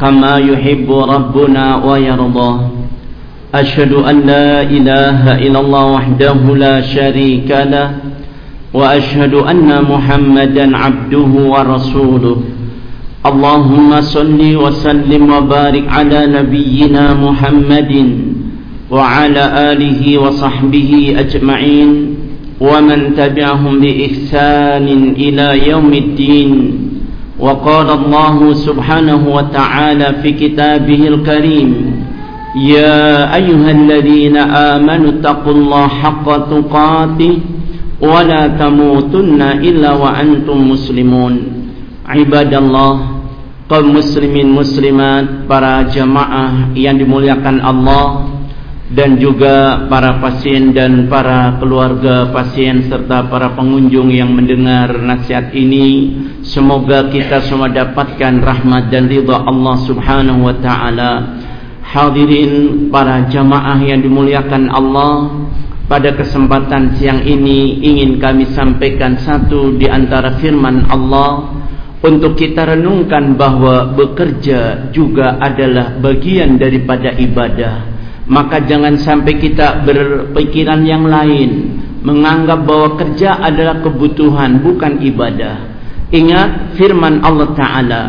كما يحب ربنا ويرضى أشهد أن لا إله إلا الله وحده لا شريك له وأشهد أن محمدا عبده ورسوله اللهم صل وسلم وبارك على نبينا محمد وعلى آله وصحبه أجمعين ومن تبعهم بإحسان إلى يوم الدين وقال الله سبحانه وتعالى في كتابه الكريم يا أيها الذين آمنوا اتقوا الله حق تقاته ولا تموتن إلا وأنتم مسلمون عباد الله kaum muslimin muslimat para jamaah yang dimuliakan Allah dan juga para pasien dan para keluarga pasien serta para pengunjung yang mendengar nasihat ini semoga kita semua dapatkan rahmat dan ridha Allah Subhanahu wa taala. Hadirin para jamaah yang dimuliakan Allah pada kesempatan siang ini ingin kami sampaikan satu di antara firman Allah untuk kita renungkan bahwa bekerja juga adalah bagian daripada ibadah maka jangan sampai kita berpikiran yang lain. Menganggap bahwa kerja adalah kebutuhan bukan ibadah. Ingat firman Allah taala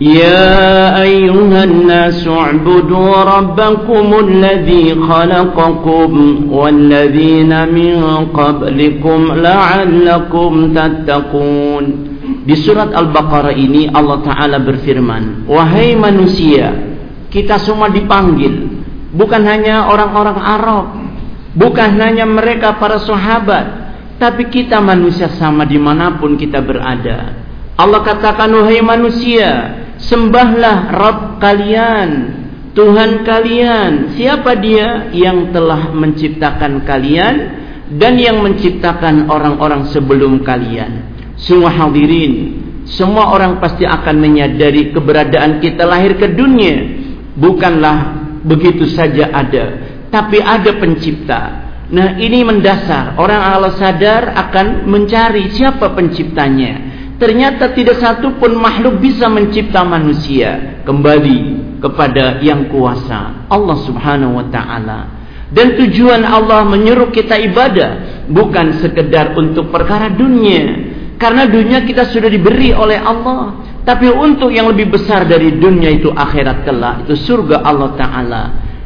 Ya ayyuhan nasu ubudu rabbakum alladhi khalaqakum walladhina min qablikum la'allakum tattaqun. Di surat Al-Baqarah ini Allah Ta'ala berfirman Wahai manusia Kita semua dipanggil bukan hanya orang-orang Arab, bukan hanya mereka para sahabat, tapi kita manusia sama di mana pun kita berada. Allah katakan wahai manusia, sembahlah Rabb kalian, Tuhan kalian. Siapa dia yang telah menciptakan kalian dan yang menciptakan orang-orang sebelum kalian? Semua hadirin, semua orang pasti akan menyadari keberadaan kita lahir ke dunia bukanlah begitu saja ada tapi ada pencipta. Nah ini mendasar. Orang Allah sadar akan mencari siapa penciptanya. Ternyata tidak satu pun makhluk bisa mencipta manusia. Kembali kepada yang kuasa Allah subhanahu wa ta'ala. Dan tujuan Allah menyuruh kita ibadah bukan sekedar untuk perkara dunia. Karena dunia kita sudah diberi oleh Allah tapi untuk yang lebih besar dari dunia itu akhirat kelak itu surga Allah taala.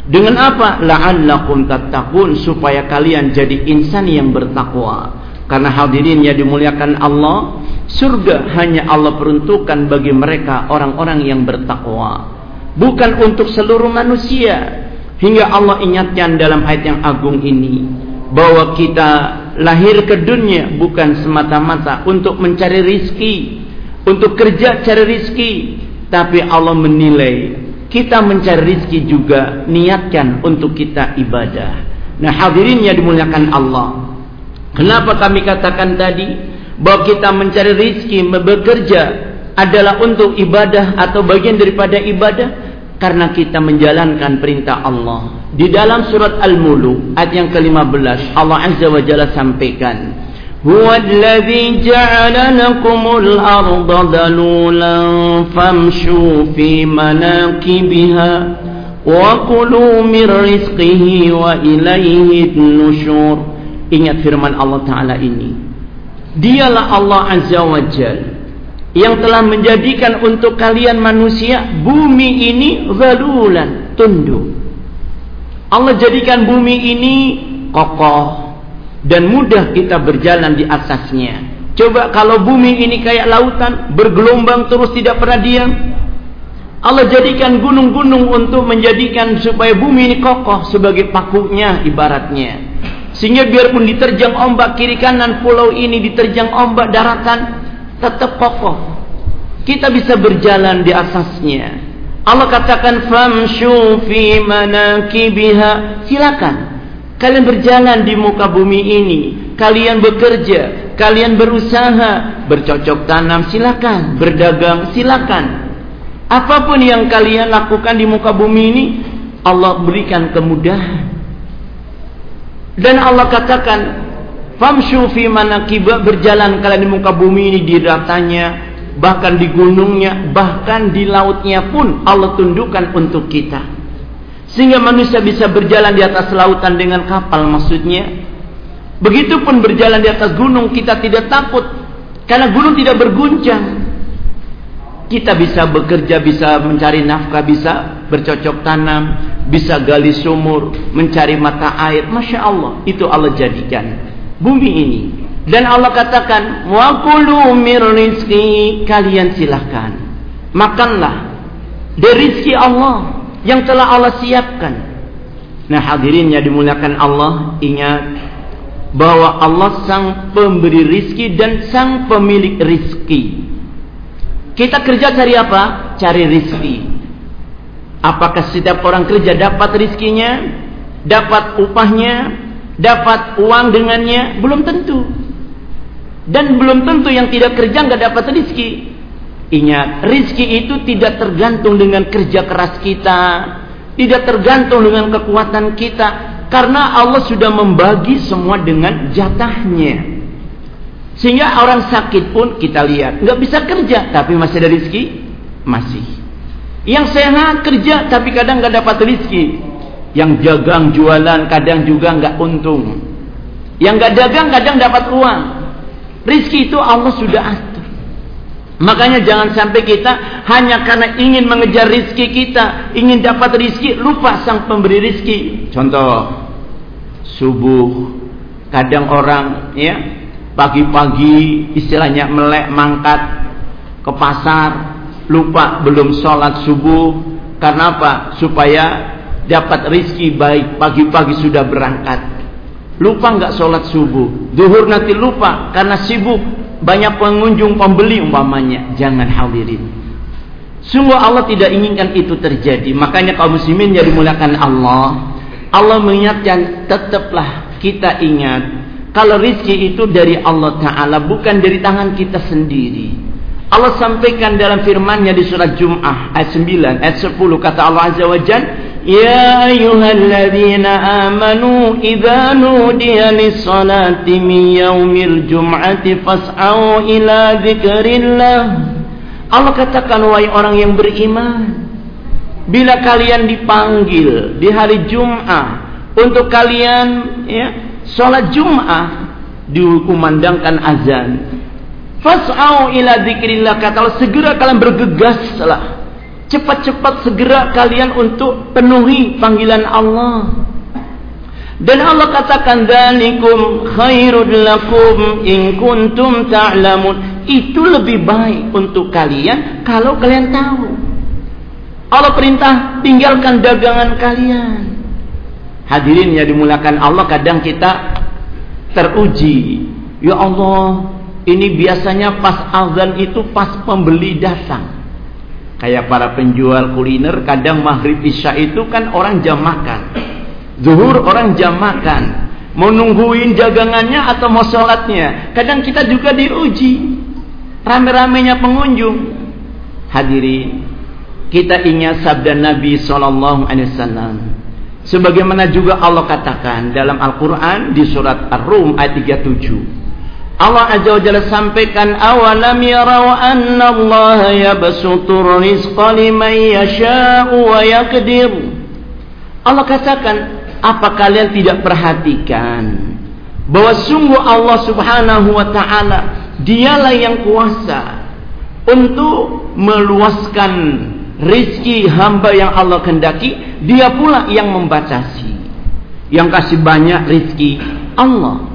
Dengan apa? La'allakum tattaqun supaya kalian jadi insan yang bertakwa. Karena hadirin yang dimuliakan Allah, surga hanya Allah peruntukkan bagi mereka orang-orang yang bertakwa. Bukan untuk seluruh manusia. Hingga Allah ingatkan dalam ayat yang agung ini bahwa kita lahir ke dunia bukan semata-mata untuk mencari rizki untuk kerja cari rizki. Tapi Allah menilai kita mencari rizki juga niatkan untuk kita ibadah. Nah hadirin yang dimuliakan Allah. Kenapa kami katakan tadi bahwa kita mencari rizki bekerja adalah untuk ibadah atau bagian daripada ibadah? Karena kita menjalankan perintah Allah. Di dalam surat Al-Mulk ayat yang ke-15 Allah Azza wa Jalla sampaikan هو الذي جعل لكم الأرض ذلولا فامشوا في مناكبها وكلوا من رزقه وإليه النشور Ingat firman Allah Ta'ala ini Dialah Allah Azza wa Jal Yang telah menjadikan untuk kalian manusia Bumi ini zalulan Tunduk Allah jadikan bumi ini kokoh dan mudah kita berjalan di atasnya. Coba kalau bumi ini kayak lautan, bergelombang terus tidak pernah diam. Allah jadikan gunung-gunung untuk menjadikan supaya bumi ini kokoh sebagai pakunya ibaratnya. Sehingga biarpun diterjang ombak kiri kanan pulau ini diterjang ombak daratan tetap kokoh. Kita bisa berjalan di atasnya. Allah katakan famshu fi manakibiha. Silakan Kalian berjalan di muka bumi ini, kalian bekerja, kalian berusaha, bercocok tanam silakan, berdagang silakan. Apa pun yang kalian lakukan di muka bumi ini, Allah berikan kemudahan. Dan Allah katakan, "Famshu fi manakiba berjalan kalian di muka bumi ini di ratanya, bahkan di gunungnya, bahkan di lautnya pun Allah tundukkan untuk kita. Sehingga manusia bisa berjalan di atas lautan dengan kapal maksudnya. Begitupun berjalan di atas gunung kita tidak takut karena gunung tidak berguncang. Kita bisa bekerja, bisa mencari nafkah, bisa bercocok tanam, bisa gali sumur, mencari mata air. Masya Allah, itu Allah jadikan bumi ini. Dan Allah katakan, wa kulu rizki kalian silahkan makanlah dari rizki Allah yang telah Allah siapkan. Nah hadirin yang dimuliakan Allah, ingat bahwa Allah sang pemberi rizki dan sang pemilik rizki. Kita kerja cari apa? Cari rizki. Apakah setiap orang kerja dapat rizkinya? Dapat upahnya? Dapat uang dengannya? Belum tentu. Dan belum tentu yang tidak kerja nggak dapat rizki. Ingat, rizki itu tidak tergantung dengan kerja keras kita. Tidak tergantung dengan kekuatan kita. Karena Allah sudah membagi semua dengan jatahnya. Sehingga orang sakit pun kita lihat nggak bisa kerja tapi masih ada rezeki masih. Yang sehat kerja tapi kadang nggak dapat rezeki. Yang dagang jualan kadang juga nggak untung. Yang nggak dagang kadang dapat uang. Rizki itu Allah sudah. Makanya jangan sampai kita hanya karena ingin mengejar rizki kita, ingin dapat rizki, lupa sang pemberi rizki. Contoh, subuh, kadang orang ya pagi-pagi istilahnya melek mangkat ke pasar lupa belum sholat subuh. Karena apa? Supaya dapat rizki baik pagi-pagi sudah berangkat. Lupa nggak sholat subuh? Duhur nanti lupa karena sibuk banyak pengunjung pembeli umpamanya. Jangan hadirin. Sungguh Allah tidak inginkan itu terjadi. Makanya kaum muslimin yang dimuliakan Allah Allah mengingatkan tetaplah kita ingat kalau rizki itu dari Allah Ta'ala bukan dari tangan kita sendiri. Allah sampaikan dalam firman-Nya di surat Jum'ah ayat 9 ayat 10 kata Allah Azza wa Jalla Ya ayyuhalladzina amanu idza nudiya lis-salati min yaumil jum'ati fas'au ila dzikrillah Allah katakan wahai orang yang beriman bila kalian dipanggil di hari Jumat untuk kalian ya Sholat Jum'ah dikumandangkan azan. Fas'au ila dzikrillah kata segera kalian bergegaslah. Cepat-cepat segera kalian untuk penuhi panggilan Allah. Dan Allah katakan dzalikum khairul lakum in kuntum ta'lamun. Itu lebih baik untuk kalian kalau kalian tahu. Allah perintah tinggalkan dagangan kalian. Hadirin yang dimulakan Allah kadang kita teruji. Ya Allah, ini biasanya pas azan itu pas pembeli datang. Kayak para penjual kuliner kadang maghrib isya itu kan orang jam makan. Zuhur orang jam makan. Mau nungguin jagangannya atau mau sholatnya. Kadang kita juga diuji. Rame-ramenya pengunjung. Hadirin, kita ingat sabda Nabi Wasallam Sebagaimana juga Allah katakan dalam Al-Quran di surat Ar-Rum ayat 37. Allah Azza wa Jalla sampaikan awalam yarau anna Allah yabsutur rizqa liman yasha'u wa yaqdir. Allah katakan, apa kalian tidak perhatikan bahwa sungguh Allah Subhanahu wa taala dialah yang kuasa untuk meluaskan rizki hamba yang Allah kendaki dia pula yang membatasi yang kasih banyak rizki Allah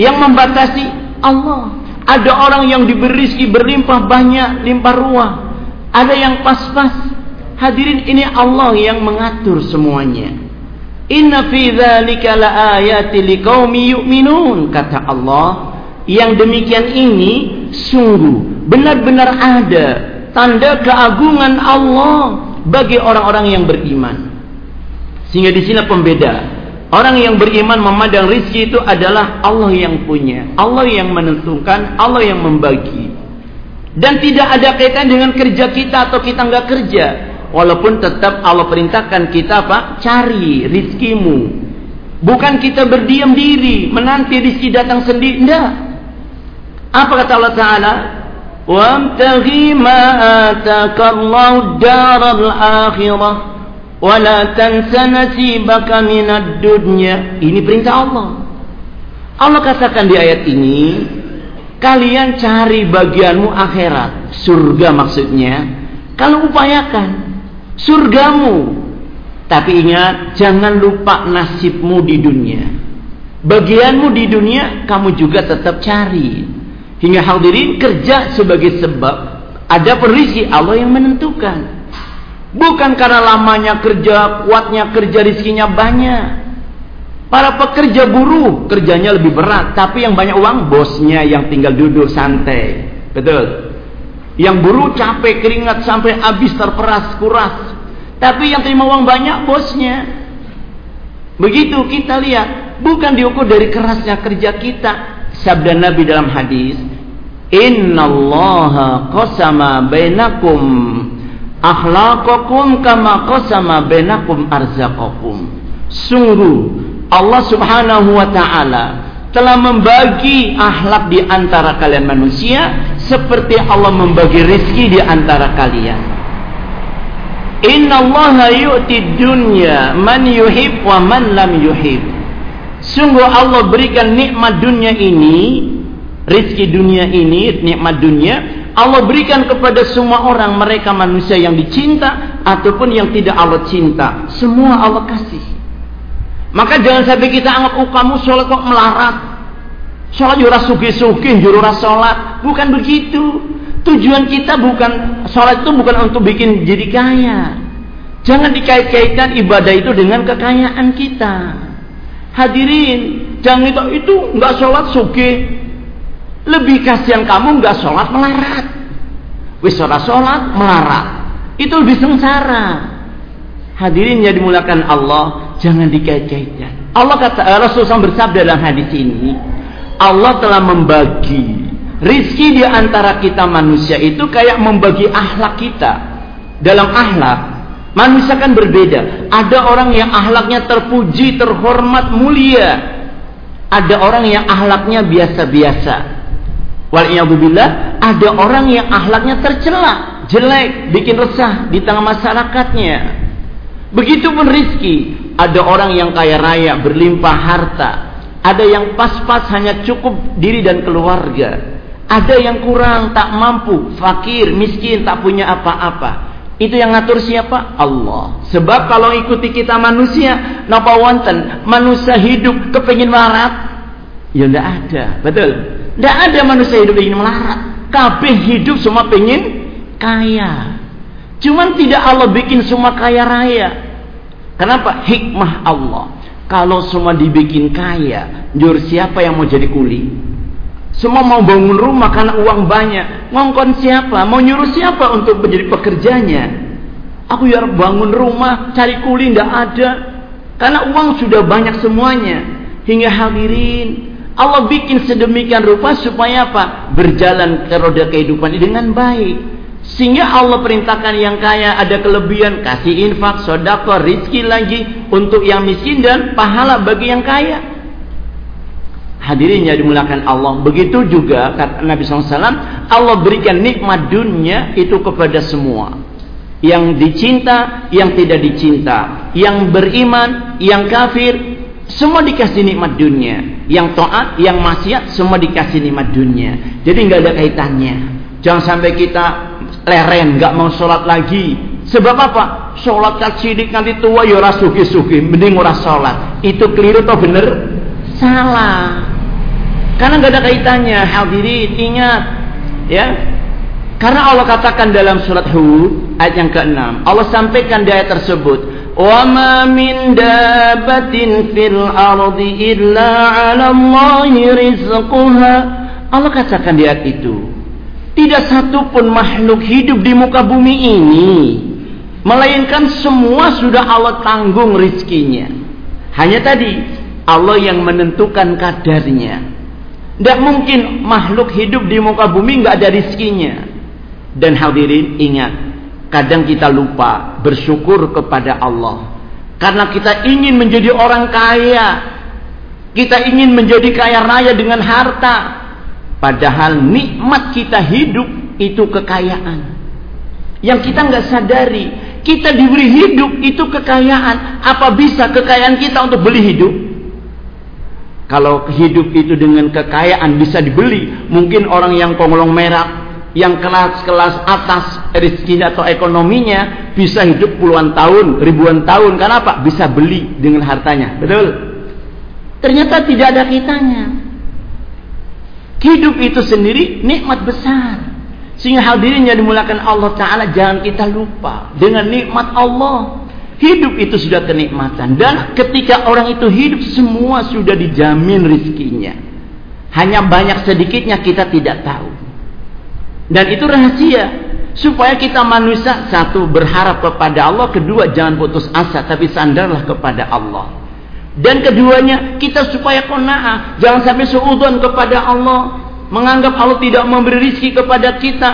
yang membatasi Allah. Ada orang yang diberi rizki berlimpah banyak limpah ruah. Ada yang pas-pas. Hadirin ini Allah yang mengatur semuanya. Inna fi dzalika laayati liqaumi yu'minun kata Allah. Yang demikian ini sungguh benar-benar ada tanda keagungan Allah bagi orang-orang yang beriman. Sehingga di sini pembeda. Orang yang beriman memandang rizki itu adalah Allah yang punya, Allah yang menentukan, Allah yang membagi. Dan tidak ada kaitan dengan kerja kita atau kita nggak kerja. Walaupun tetap Allah perintahkan kita apa? Cari rizkimu. Bukan kita berdiam diri, menanti rizki datang sendiri. Tidak. Apa kata Allah Ta'ala? وابتغي ما آتاك الله الدار الآخرة wala tansa nasibaka minad dunya. Ini perintah Allah. Allah katakan di ayat ini, kalian cari bagianmu akhirat, surga maksudnya. Kalau upayakan surgamu. Tapi ingat, jangan lupa nasibmu di dunia. Bagianmu di dunia kamu juga tetap cari. Hingga hadirin kerja sebagai sebab ada perisi Allah yang menentukan. Bukan karena lamanya kerja, kuatnya kerja, rizkinya banyak. Para pekerja buruh kerjanya lebih berat, tapi yang banyak uang bosnya yang tinggal duduk santai. Betul. Yang buruh capek keringat sampai habis terperas kuras. Tapi yang terima uang banyak bosnya. Begitu kita lihat, bukan diukur dari kerasnya kerja kita. Sabda Nabi dalam hadis, Innallaha qasama bainakum akhlaqakum kama qasama bainakum arzaqakum. Sungguh Allah Subhanahu wa taala telah membagi akhlak di antara kalian manusia seperti Allah membagi rizki di antara kalian. Inna Allah yu'ti dunya man yuhib wa man lam yuhib. Sungguh Allah berikan nikmat dunia ini rizki dunia ini, nikmat dunia, Allah berikan kepada semua orang mereka manusia yang dicinta ataupun yang tidak Allah cinta. Semua Allah kasih. Maka jangan sampai kita anggap oh kamu sholat kok melarat. Sholat jurah suki-suki, jurah sholat. Bukan begitu. Tujuan kita bukan sholat itu bukan untuk bikin jadi kaya. Jangan dikait-kaitkan ibadah itu dengan kekayaan kita. Hadirin, jangan itu itu nggak sholat suki, lebih kasihan kamu nggak sholat melarat. Wis sholat sholat melarat. Itu lebih sengsara. Hadirin yang dimulakan Allah, jangan dikait-kaitkan. Allah kata eh, Rasulullah bersabda dalam hadis ini, Allah telah membagi rizki di antara kita manusia itu kayak membagi ahlak kita. Dalam ahlak, manusia kan berbeda. Ada orang yang ahlaknya terpuji, terhormat, mulia. Ada orang yang ahlaknya biasa-biasa. Waliyahzubillah ada orang yang ahlaknya tercela, jelek, bikin resah di tengah masyarakatnya. Begitupun rizki, ada orang yang kaya raya, berlimpah harta, ada yang pas-pas hanya cukup diri dan keluarga, ada yang kurang, tak mampu, fakir, miskin, tak punya apa-apa. Itu yang ngatur siapa? Allah. Sebab kalau ikuti kita manusia, napa wonten manusia hidup kepingin marat, ya ndak ada, betul. Tidak ada manusia hidup ingin melarat. Kabeh hidup semua pengen kaya. Cuman tidak Allah bikin semua kaya raya. Kenapa? Hikmah Allah. Kalau semua dibikin kaya, jur siapa yang mau jadi kuli? Semua mau bangun rumah karena uang banyak. Ngongkon siapa? Mau nyuruh siapa untuk menjadi pekerjanya? Aku ya bangun rumah, cari kuli tidak ada. Karena uang sudah banyak semuanya. Hingga hadirin, Allah bikin sedemikian rupa supaya apa? Berjalan ke roda kehidupan ini dengan baik. Sehingga Allah perintahkan yang kaya ada kelebihan, kasih infak, sodako, rizki lagi untuk yang miskin dan pahala bagi yang kaya. Hadirin yang dimulakan Allah. Begitu juga kata Nabi SAW, Allah berikan nikmat dunia itu kepada semua. Yang dicinta, yang tidak dicinta. Yang beriman, yang kafir, semua dikasih nikmat dunia. Yang taat, yang maksiat, semua dikasih nikmat dunia. Jadi nggak ada kaitannya. Jangan sampai kita leren, nggak mau sholat lagi. Sebab apa? Sholat kacidik nanti tua ya suki suki, mending ora sholat. Itu keliru atau bener? Salah. Karena nggak ada kaitannya. Hadirin ingat, ya. Karena Allah katakan dalam surat Hud ayat yang ke-6, Allah sampaikan di ayat tersebut, وما من دابة في الأرض إلا على الله رزقها Allah katakan di ayat itu tidak satu pun makhluk hidup di muka bumi ini melainkan semua sudah Allah tanggung rizkinya hanya tadi Allah yang menentukan kadarnya tidak mungkin makhluk hidup di muka bumi nggak ada rizkinya dan hadirin ingat Kadang kita lupa bersyukur kepada Allah. Karena kita ingin menjadi orang kaya. Kita ingin menjadi kaya raya dengan harta. Padahal nikmat kita hidup itu kekayaan. Yang kita nggak sadari, kita diberi hidup itu kekayaan. Apa bisa kekayaan kita untuk beli hidup? Kalau hidup itu dengan kekayaan bisa dibeli, mungkin orang yang konglomerat, yang kelas-kelas atas rezekinya atau ekonominya bisa hidup puluhan tahun, ribuan tahun. Karena apa? Bisa beli dengan hartanya. Betul? Ternyata tidak ada kitanya. Hidup itu sendiri nikmat besar. Sehingga hadirin yang dimulakan Allah Ta'ala jangan kita lupa dengan nikmat Allah. Hidup itu sudah kenikmatan. Dan ketika orang itu hidup semua sudah dijamin rizkinya. Hanya banyak sedikitnya kita tidak tahu. Dan itu rahasia. Supaya kita manusia satu berharap kepada Allah. Kedua jangan putus asa tapi sandarlah kepada Allah. Dan keduanya kita supaya kona'ah. Jangan sampai seudon kepada Allah. Menganggap Allah tidak memberi rizki kepada kita.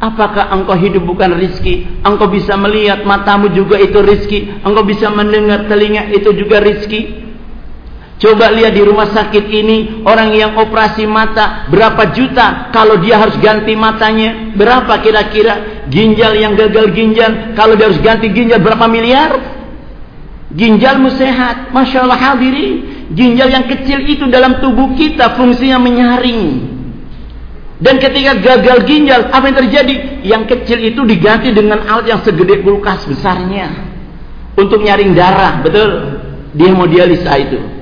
Apakah engkau hidup bukan rizki? Engkau bisa melihat matamu juga itu rizki. Engkau bisa mendengar telinga itu juga rizki. Coba lihat di rumah sakit ini orang yang operasi mata berapa juta kalau dia harus ganti matanya berapa kira-kira ginjal yang gagal ginjal kalau dia harus ganti ginjal berapa miliar ginjalmu sehat masya Allah hadirin ginjal yang kecil itu dalam tubuh kita fungsinya menyaring dan ketika gagal ginjal, apa yang terjadi? Yang kecil itu diganti dengan alat yang segede kulkas besarnya. Untuk nyaring darah, betul? Dia mau dialisa itu.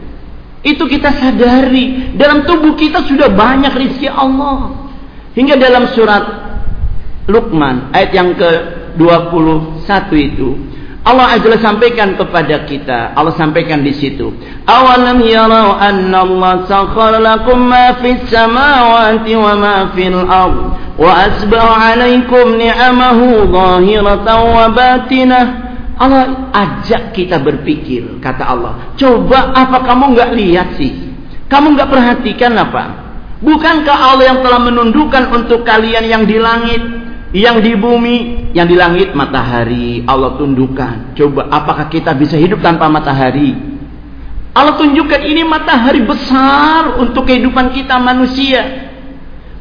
Itu kita sadari. Dalam tubuh kita sudah banyak rizki Allah. Hingga dalam surat Luqman, ayat yang ke-21 itu. Allah Azza sampaikan kepada kita. Allah sampaikan di situ. Awalam yarau anna Allah sakhara lakum ma fis samawati wa ma fil ard wa asbaha alaikum ni'amahu zahiratan wa batinah. Allah ajak kita berpikir, kata Allah. Coba apa kamu enggak lihat sih? Kamu enggak perhatikan apa? Bukankah Allah yang telah menundukkan untuk kalian yang di langit yang di bumi, yang di langit matahari Allah tundukkan. Coba apakah kita bisa hidup tanpa matahari? Allah tunjukkan ini matahari besar untuk kehidupan kita manusia.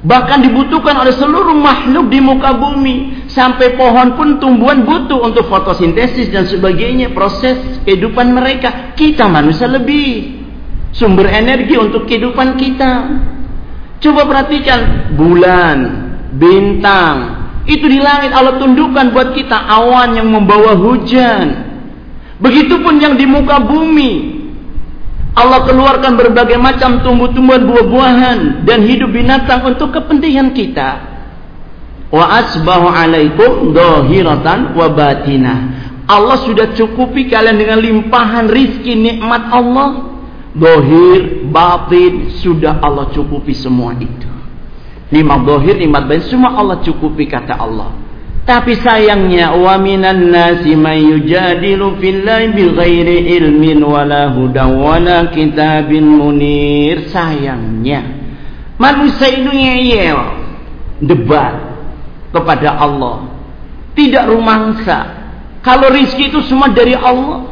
Bahkan dibutuhkan oleh seluruh makhluk di muka bumi. Sampai pohon pun tumbuhan butuh untuk fotosintesis dan sebagainya. Proses kehidupan mereka. Kita manusia lebih. Sumber energi untuk kehidupan kita. Coba perhatikan. Bulan. Bintang itu di langit Allah tundukkan buat kita awan yang membawa hujan. Begitupun yang di muka bumi. Allah keluarkan berbagai macam tumbuh-tumbuhan buah-buahan dan hidup binatang untuk kepentingan kita. Wa asbahu alaikum dohiratan wa batinah. Allah sudah cukupi kalian dengan limpahan rizki nikmat Allah. Dohir, batin, sudah Allah cukupi semua itu. Lima dohir, lima batin, semua Allah cukupi kata Allah. Tapi sayangnya wa minan nasi may yujadilu fillahi bighairi ilmin wala hudan wala kitabin munir. Sayangnya manusia itu ngeyel debat kepada Allah. Tidak rumangsa. Kalau rizki itu semua dari Allah.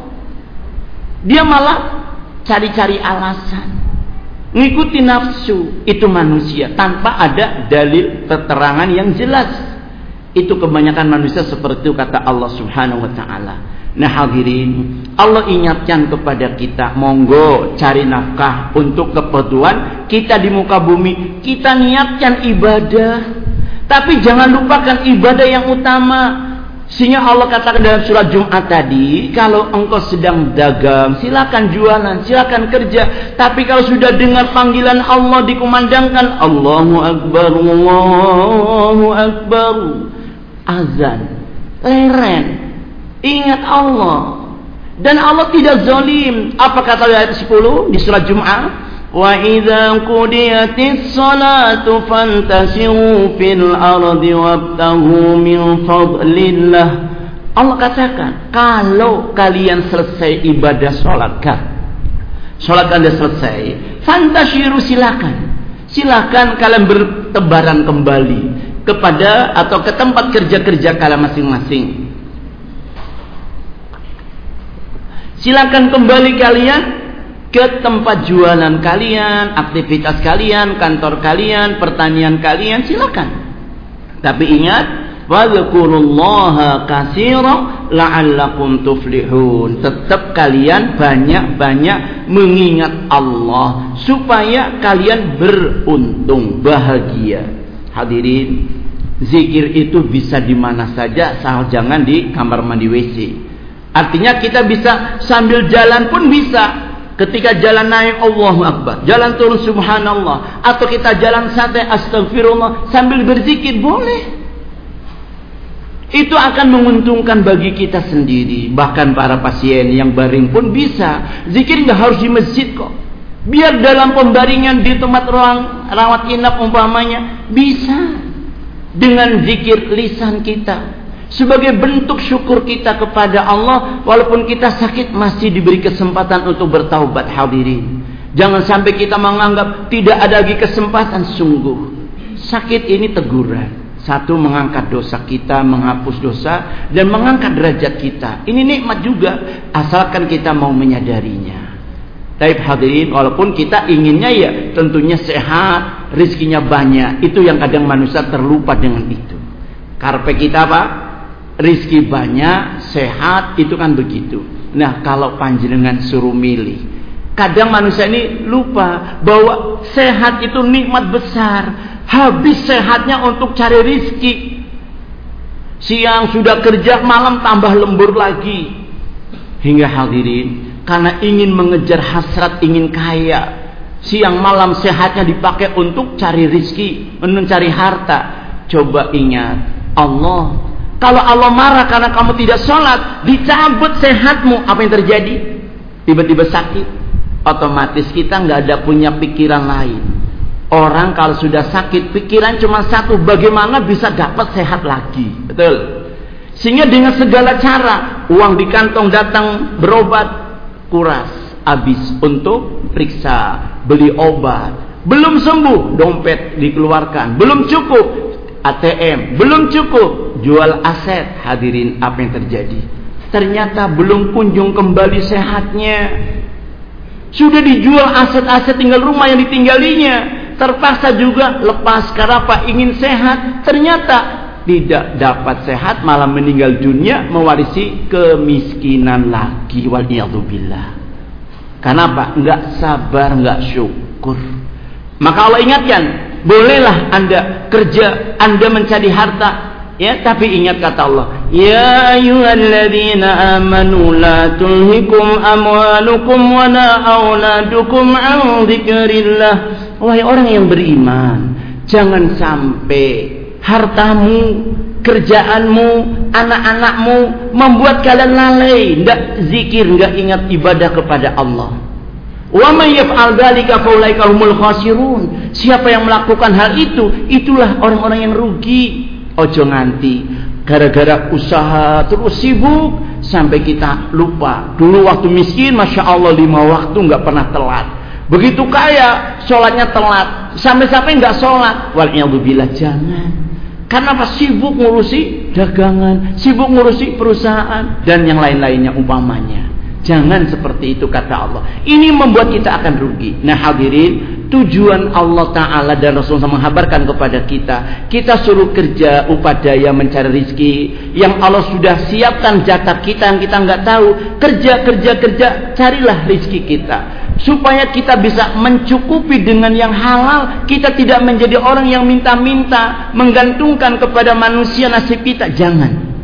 Dia malah cari-cari alasan ngikuti nafsu itu manusia tanpa ada dalil keterangan yang jelas itu kebanyakan manusia seperti itu kata Allah Subhanahu wa taala nah hadirin Allah ingatkan kepada kita monggo cari nafkah untuk kebutuhan kita di muka bumi kita niatkan ibadah tapi jangan lupakan ibadah yang utama sehingga Allah katakan dalam surat Jumat tadi, kalau engkau sedang dagang, silakan jualan, silakan kerja. Tapi kalau sudah dengar panggilan Allah dikumandangkan, Allahu Akbar, Allahu Akbar. Azan, leren. Ingat Allah. Dan Allah tidak zalim. Apa kata ayat 10 di surat Jumat? وإذا قضيت الصلاة فانتشروا في الأرض وابتغوا من فضل الله Allah katakan kalau kalian selesai ibadah sholat kan sholat kalian selesai fantasyiru silakan silakan kalian bertebaran kembali kepada atau ke tempat kerja-kerja kalian masing-masing silakan kembali kalian ke tempat jualan kalian, aktivitas kalian, kantor kalian, pertanian kalian, silakan. Tapi ingat, wadhkurullaha katsira la'allakum tuflihun. Tetap kalian banyak-banyak mengingat Allah supaya kalian beruntung, bahagia. Hadirin, zikir itu bisa di mana saja, asal jangan di kamar mandi WC. Artinya kita bisa sambil jalan pun bisa. Ketika jalan naik Allahu Akbar, jalan turun subhanallah atau kita jalan santai astagfirullah sambil berzikir boleh. Itu akan menguntungkan bagi kita sendiri, bahkan para pasien yang baring pun bisa. Zikir nggak harus di masjid kok. Biar dalam pembaringan di tempat ruang rawat inap umpamanya bisa dengan zikir lisan kita sebagai bentuk syukur kita kepada Allah walaupun kita sakit masih diberi kesempatan untuk bertaubat hadirin. Jangan sampai kita menganggap tidak ada lagi kesempatan sungguh. Sakit ini teguran. Satu mengangkat dosa kita menghapus dosa dan mengangkat derajat kita. Ini nikmat juga asalkan kita mau menyadarinya. Tapi hadirin walaupun kita inginnya ya tentunya sehat rizkinya banyak. Itu yang kadang manusia terlupa dengan itu. Karpe kita apa rizki banyak, sehat, itu kan begitu. Nah, kalau panjenengan suruh milih, kadang manusia ini lupa bahwa sehat itu nikmat besar. Habis sehatnya untuk cari rizki. Siang sudah kerja, malam tambah lembur lagi. Hingga hadirin, karena ingin mengejar hasrat, ingin kaya. Siang malam sehatnya dipakai untuk cari rizki, mencari harta. Coba ingat, Allah kalau Allah marah karena kamu tidak sholat, dicabut sehatmu, apa yang terjadi? Tiba-tiba sakit. Otomatis kita nggak ada punya pikiran lain. Orang kalau sudah sakit, pikiran cuma satu, bagaimana bisa dapat sehat lagi. Betul. Sehingga dengan segala cara, uang di kantong datang berobat, kuras, habis untuk periksa, beli obat. Belum sembuh, dompet dikeluarkan. Belum cukup, ATM. Belum cukup, jual aset. Hadirin apa yang terjadi? Ternyata belum kunjung kembali sehatnya. Sudah dijual aset-aset tinggal rumah yang ditinggalinya. Terpaksa juga lepas karena apa ingin sehat. Ternyata tidak dapat sehat malah meninggal dunia mewarisi kemiskinan lagi. Waliyadzubillah. Kenapa? Enggak sabar enggak syukur. Maka Allah ingatkan bolehlah anda kerja anda mencari harta Ya, tapi ingat kata Allah, Ya ayyuhalladzina amanu la tulhikum amwalukum wa la auladukum an dzikrillah. Wahai orang yang beriman, jangan sampai hartamu, kerjaanmu, anak-anakmu membuat kalian lalai, enggak zikir, enggak ingat ibadah kepada Allah. Wa may yaf'al dzalika faulaika humul khasirun. Siapa yang melakukan hal itu, itulah orang-orang yang rugi. Ojo nganti gara-gara usaha terus sibuk sampai kita lupa. Dulu waktu miskin, masya Allah lima waktu nggak pernah telat. Begitu kaya, sholatnya telat. Sampai-sampai nggak sholat. Waliyahudzubillah jangan. Karena apa? Sibuk ngurusi dagangan, sibuk ngurusi perusahaan dan yang lain-lainnya umpamanya. Jangan seperti itu kata Allah. Ini membuat kita akan rugi. Nah hadirin, tujuan Allah Ta'ala dan Rasulullah menghabarkan kepada kita kita suruh kerja upadaya mencari rizki. Yang Allah sudah siapkan jatah kita yang kita nggak tahu kerja kerja kerja carilah rizki kita. Supaya kita bisa mencukupi dengan yang halal kita tidak menjadi orang yang minta-minta menggantungkan kepada manusia nasib kita. Jangan.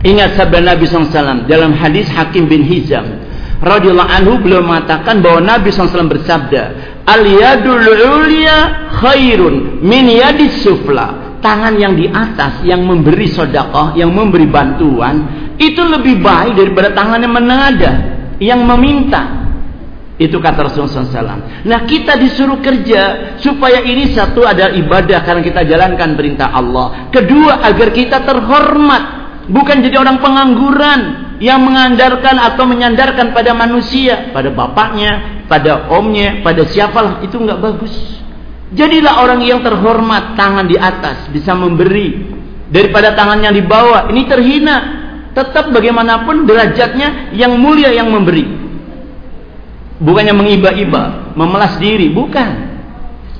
Ingat sabda Nabi SAW dalam hadis Hakim bin Hizam radhiyallahu anhu beliau mengatakan bahwa Nabi SAW bersabda, "Al yadul ulya khairun min yadis sufla." Tangan yang di atas yang memberi sodakoh, yang memberi bantuan, itu lebih baik daripada tangan yang menada, yang meminta. Itu kata Rasulullah SAW. Nah kita disuruh kerja supaya ini satu adalah ibadah karena kita jalankan perintah Allah. Kedua agar kita terhormat, bukan jadi orang pengangguran yang mengandalkan atau menyandarkan pada manusia, pada bapaknya, pada omnya, pada siapalah itu nggak bagus. Jadilah orang yang terhormat, tangan di atas bisa memberi daripada tangan yang di bawah. Ini terhina. Tetap bagaimanapun derajatnya yang mulia yang memberi. Bukannya mengiba-iba, memelas diri, bukan.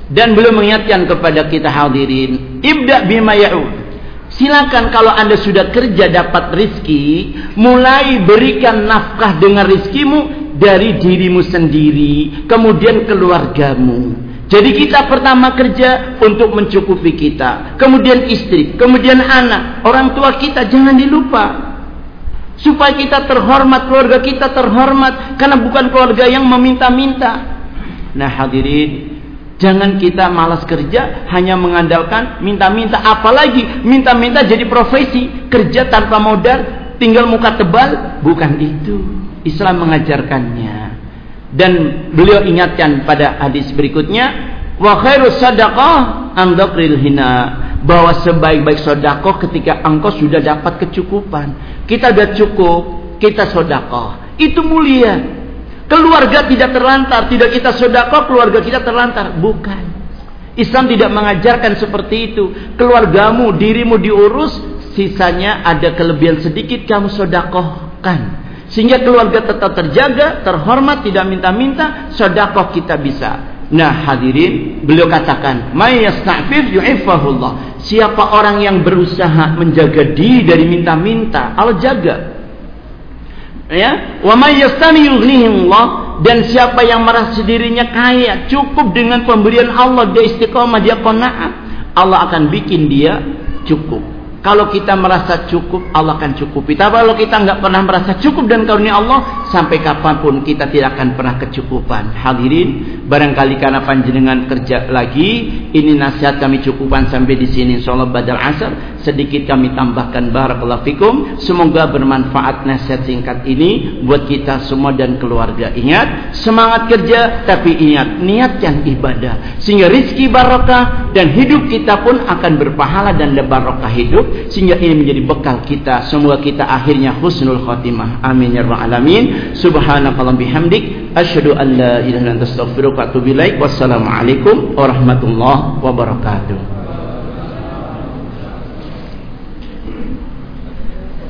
Dan belum mengingatkan kepada kita hadirin, ibda bima ya'ud. Silakan kalau anda sudah kerja dapat rizki, mulai berikan nafkah dengan rizkimu dari dirimu sendiri, kemudian keluargamu. Jadi kita pertama kerja untuk mencukupi kita, kemudian istri, kemudian anak, orang tua kita jangan dilupa. Supaya kita terhormat, keluarga kita terhormat karena bukan keluarga yang meminta-minta. Nah, hadirin, Jangan kita malas kerja hanya mengandalkan minta-minta. Apalagi minta-minta jadi profesi. Kerja tanpa modal, tinggal muka tebal. Bukan itu. Islam mengajarkannya. Dan beliau ingatkan pada hadis berikutnya. Wa khairu sadaqah andakril hina. Bahwa sebaik-baik sodakoh ketika engkau sudah dapat kecukupan. Kita sudah cukup, kita sodakoh. Itu mulia. Keluarga tidak terlantar, tidak kita sodako, keluarga kita terlantar. Bukan. Islam tidak mengajarkan seperti itu. Keluargamu, dirimu diurus, sisanya ada kelebihan sedikit kamu sodakohkan. Sehingga keluarga tetap terjaga, terhormat, tidak minta-minta, sodakoh kita bisa. Nah hadirin, beliau katakan, Mayyasta'fif yu'ifahullah. Siapa orang yang berusaha menjaga diri dari minta-minta, Allah jaga ya? Wa may yastani Allah dan siapa yang merasa dirinya kaya cukup dengan pemberian Allah dia istiqomah dia qanaah Allah akan bikin dia cukup kalau kita merasa cukup, Allah akan cukupi. Tapi kalau kita nggak pernah merasa cukup dan karunia Allah, sampai kapan pun kita tidak akan pernah kecukupan. Hadirin, barangkali karena panjenengan kerja lagi, ini nasihat kami cukupan sampai di sini. Insyaallah badal asar, sedikit kami tambahkan barakallahu fikum. Semoga bermanfaat nasihat singkat ini buat kita semua dan keluarga. Ingat, semangat kerja tapi ingat niatkan ibadah sehingga rizki barokah dan hidup kita pun akan berpahala dan barokah hidup sehingga ini menjadi bekal kita. Semoga kita akhirnya husnul khatimah. Amin ya rabbal alamin. Subhanakallah bihamdik. Asyhadu an la ilaha illa anta astaghfiruka wa atubu ilaik. Wassalamu alaikum warahmatullahi wabarakatuh